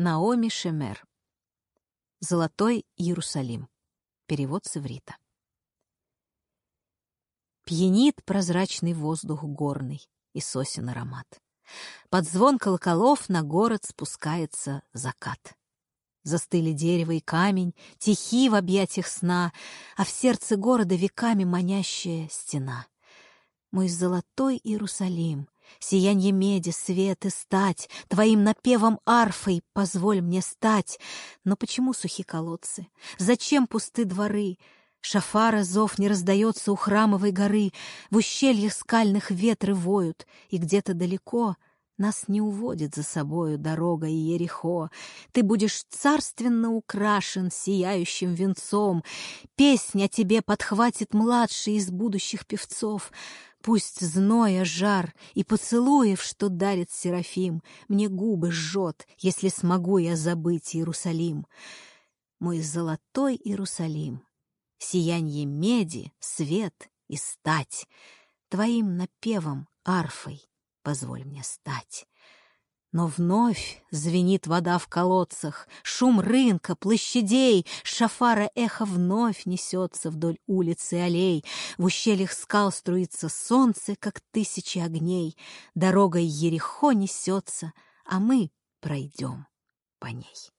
Наоми Шемер. Золотой Иерусалим. Перевод с иврита. Пьянит прозрачный воздух горный и сосен аромат. Под звон колоколов на город спускается закат. Застыли дерево и камень, тихи в объятиях сна, А в сердце города веками манящая стена. Мой золотой Иерусалим, Сиянье меди, свет и стать, Твоим напевом арфой позволь мне стать. Но почему сухи колодцы? Зачем пусты дворы? Шафара зов не раздается у храмовой горы, В ущельях скальных ветры воют, И где-то далеко Нас не уводит за собою дорога Иерихо. Ты будешь царственно украшен сияющим венцом, Песня тебе подхватит младший из будущих певцов — Пусть зноя жар и поцелуев, что дарит Серафим, Мне губы жжет, если смогу я забыть Иерусалим. Мой золотой Иерусалим, Сиянье меди, свет и стать, Твоим напевом, арфой позволь мне стать. Но вновь звенит вода в колодцах, Шум рынка, площадей, Шафара эхо вновь несется Вдоль улиц и аллей. В ущельях скал струится солнце, Как тысячи огней. Дорогой Ерехо несется, А мы пройдем по ней.